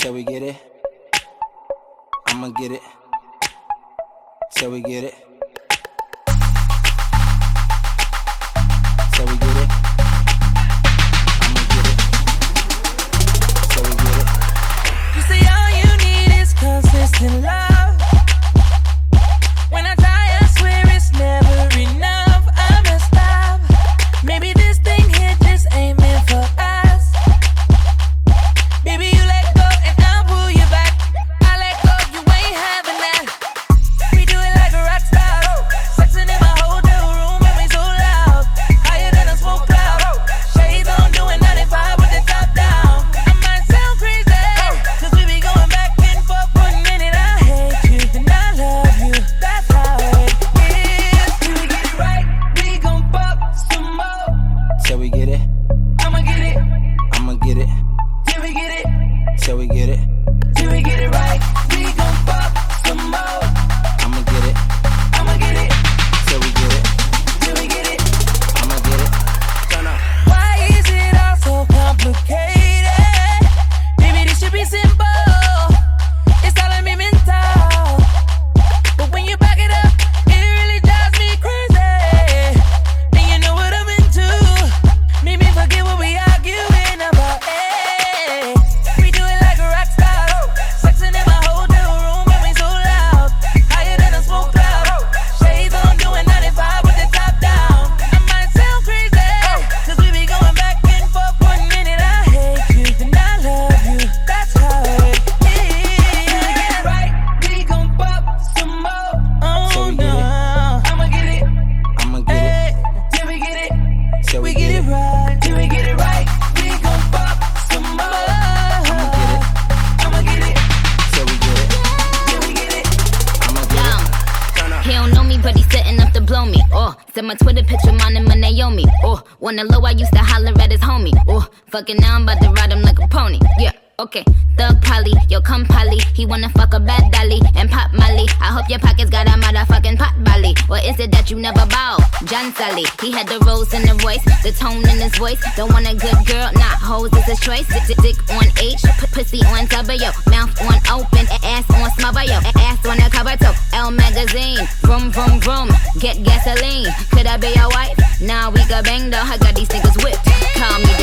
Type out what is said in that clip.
Till we get it, I'ma get it. Till we get it. Send my Twitter picture, mine and my Naomi. Oh, wanna low, I used to holler at his homie. Oh, fucking now I'm about to ride him like a pony. Yeah. Okay, thug Polly, yo come Polly. He wanna fuck a bad dolly and pop Molly. I hope your pockets got a motherfucking pot Molly. Or is it that you never bow? John Sally, he had the rose in the voice, the tone in his voice. Don't want a good girl, not hoes, it's a choice. Dick, dick, dick on H, pussy on W, mouth on open, ass on smother, yo, ass on a cover top. Elle magazine, vroom vroom vroom, get gasoline be your wife? We got banged up. I got these niggas whipped. Call me